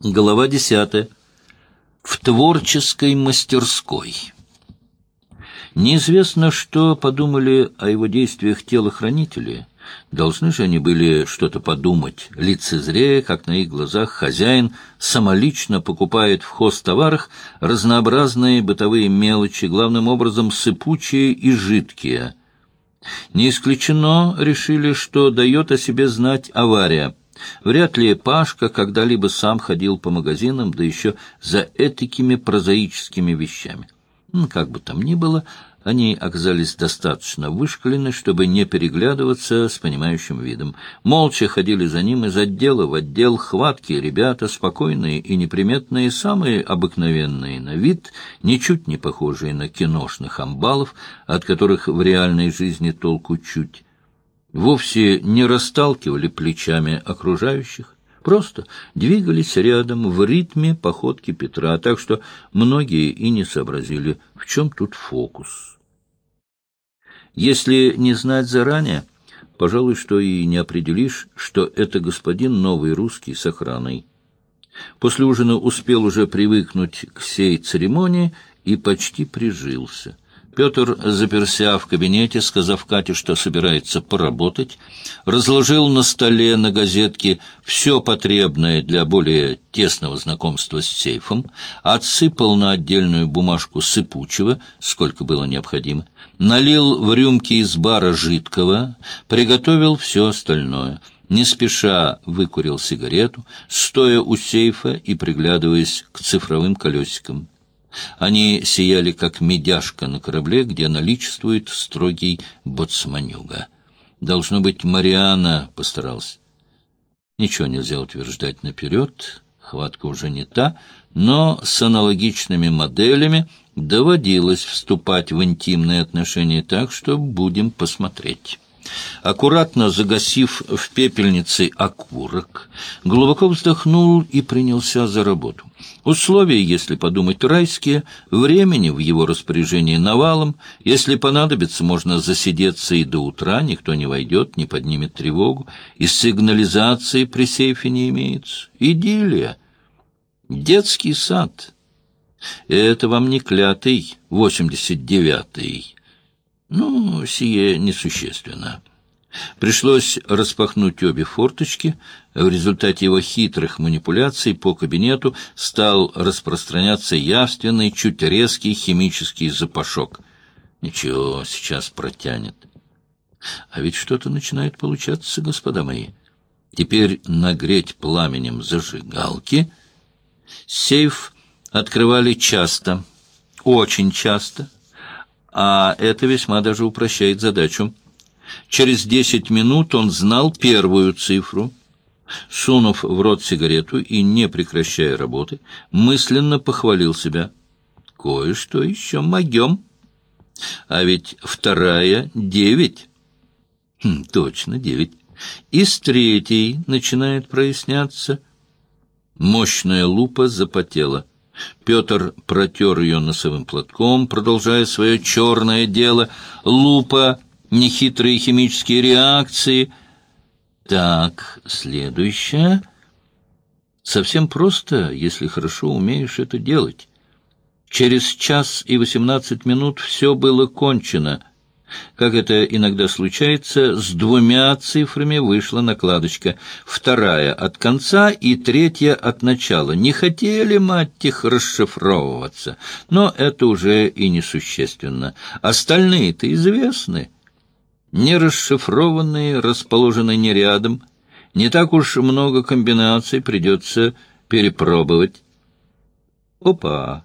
Глава десятая. В творческой мастерской. Неизвестно, что подумали о его действиях телохранители. Должны же они были что-то подумать, лицезрея, как на их глазах хозяин самолично покупает в хозтоварах разнообразные бытовые мелочи, главным образом сыпучие и жидкие. Не исключено, решили, что дает о себе знать авария – Вряд ли Пашка когда-либо сам ходил по магазинам, да еще за этакими прозаическими вещами. Ну, как бы там ни было, они оказались достаточно вышкалены, чтобы не переглядываться с понимающим видом. Молча ходили за ним из отдела в отдел хваткие ребята, спокойные и неприметные, самые обыкновенные на вид, ничуть не похожие на киношных амбалов, от которых в реальной жизни толку чуть вовсе не расталкивали плечами окружающих, просто двигались рядом в ритме походки Петра, так что многие и не сообразили, в чем тут фокус. Если не знать заранее, пожалуй, что и не определишь, что это господин новый русский с охраной. После ужина успел уже привыкнуть к сей церемонии и почти прижился — Петр, заперся в кабинете, сказав Кате, что собирается поработать, разложил на столе на газетке все потребное для более тесного знакомства с сейфом, отсыпал на отдельную бумажку сыпучего, сколько было необходимо, налил в рюмки из бара жидкого, приготовил все остальное — не спеша выкурил сигарету, стоя у сейфа и приглядываясь к цифровым колесикам. Они сияли, как медяшка на корабле, где наличествует строгий боцманюга. Должно быть, Мариана постарался. Ничего нельзя утверждать наперед, хватка уже не та, но с аналогичными моделями доводилось вступать в интимные отношения так, что будем посмотреть. Аккуратно загасив в пепельнице окурок, глубоко вздохнул и принялся за работу. Условия, если подумать, райские, времени в его распоряжении навалом, если понадобится, можно засидеться и до утра, никто не войдет, не поднимет тревогу, и сигнализации при сейфе не имеется. Идиллия. Детский сад. Это вам не клятый, восемьдесят девятый. Ну, сие несущественно. Пришлось распахнуть обе форточки. В результате его хитрых манипуляций по кабинету стал распространяться явственный, чуть резкий химический запашок. Ничего, сейчас протянет. А ведь что-то начинает получаться, господа мои. Теперь нагреть пламенем зажигалки. Сейф открывали часто, очень часто — а это весьма даже упрощает задачу. Через десять минут он знал первую цифру. Сунув в рот сигарету и не прекращая работы, мысленно похвалил себя. Кое-что еще могем. А ведь вторая — девять. Хм, точно, девять. И с третьей начинает проясняться. Мощная лупа запотела — Петр протер ее носовым платком, продолжая свое черное дело, лупа, нехитрые химические реакции. Так, следующее. Совсем просто, если хорошо умеешь это делать. Через час и восемнадцать минут все было кончено — как это иногда случается, с двумя цифрами вышла накладочка, вторая от конца и третья от начала. Не хотели, мать их, расшифровываться, но это уже и несущественно. Остальные-то известны. Нерасшифрованные расположены не рядом. Не так уж много комбинаций придется перепробовать. Опа!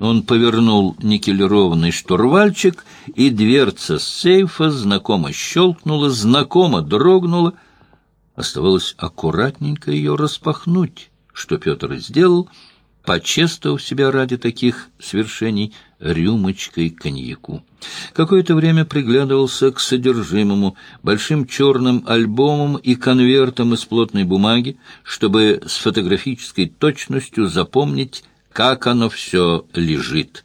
Он повернул никелированный штурвальчик, и дверца сейфа знакомо щелкнула, знакомо дрогнула. Оставалось аккуратненько ее распахнуть, что Петр и сделал, почествовав себя ради таких свершений рюмочкой коньяку. Какое-то время приглядывался к содержимому, большим черным альбомом и конвертом из плотной бумаги, чтобы с фотографической точностью запомнить как оно все лежит.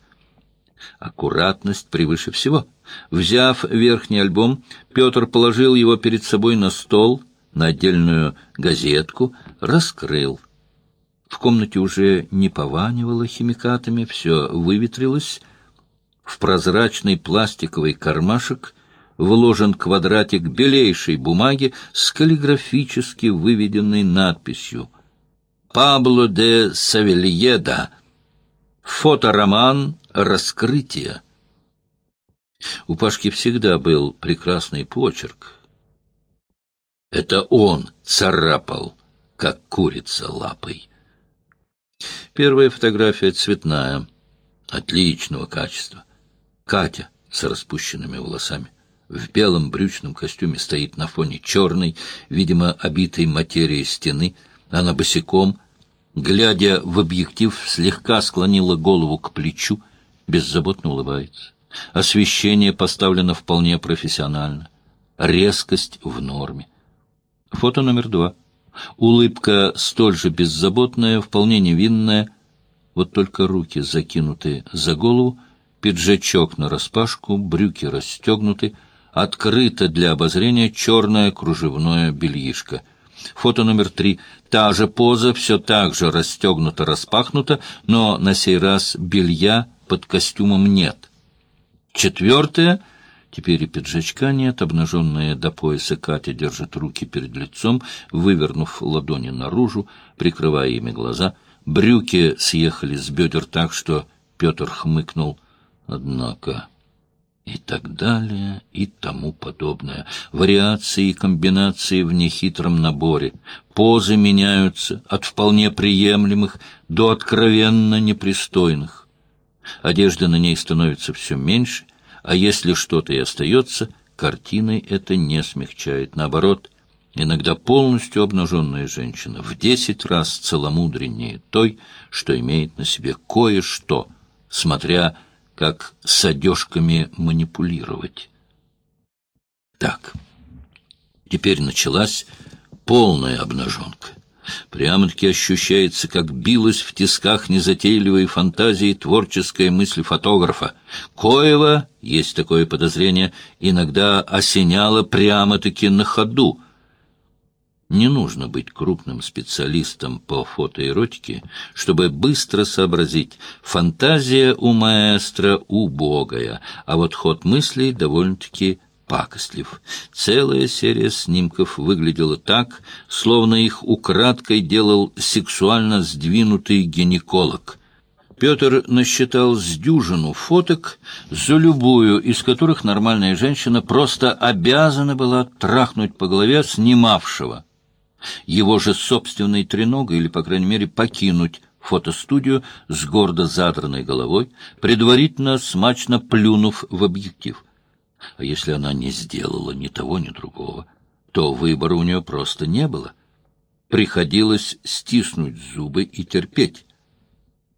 Аккуратность превыше всего. Взяв верхний альбом, Петр положил его перед собой на стол, на отдельную газетку, раскрыл. В комнате уже не пованивало химикатами, все выветрилось. В прозрачный пластиковый кармашек вложен квадратик белейшей бумаги с каллиграфически выведенной надписью «Пабло де Савельеда. Фотороман «Раскрытие». У Пашки всегда был прекрасный почерк. Это он царапал, как курица лапой. Первая фотография цветная, отличного качества. Катя с распущенными волосами. В белом брючном костюме стоит на фоне черной, видимо, обитой материи стены. Она босиком, глядя в объектив, слегка склонила голову к плечу, беззаботно улыбается. Освещение поставлено вполне профессионально. Резкость в норме. Фото номер два. Улыбка столь же беззаботная, вполне невинная, вот только руки закинуты за голову, пиджачок нараспашку, брюки расстегнуты, открыто для обозрения черное кружевное бельишко. Фото номер три. Та же поза, все так же расстегнуто-распахнуто, но на сей раз белья под костюмом нет. Четвертое — Теперь и пиджачка нет, обнаженная до пояса Катя держит руки перед лицом, вывернув ладони наружу, прикрывая ими глаза. Брюки съехали с бедер так, что Петр хмыкнул. Однако... И так далее, и тому подобное. Вариации и комбинации в нехитром наборе. Позы меняются от вполне приемлемых до откровенно непристойных. Одежда на ней становится все меньше, а если что-то и остается, картиной это не смягчает. Наоборот, иногда полностью обнаженная женщина в десять раз целомудреннее той, что имеет на себе кое-что, смотря как с одежками манипулировать. Так, теперь началась полная обнаженка. Прямо-таки ощущается, как билась в тисках незатейливой фантазии творческая мысль фотографа. Коева, есть такое подозрение, иногда осеняла прямо-таки на ходу. Не нужно быть крупным специалистом по фотоэротике, чтобы быстро сообразить, фантазия у маэстро убогая, а вот ход мыслей довольно-таки пакостлив. Целая серия снимков выглядела так, словно их украдкой делал сексуально сдвинутый гинеколог. Петр насчитал с дюжину фоток, за любую из которых нормальная женщина просто обязана была трахнуть по голове снимавшего. Его же собственной треногой, или, по крайней мере, покинуть фотостудию с гордо задранной головой, предварительно смачно плюнув в объектив. А если она не сделала ни того, ни другого, то выбора у нее просто не было. Приходилось стиснуть зубы и терпеть.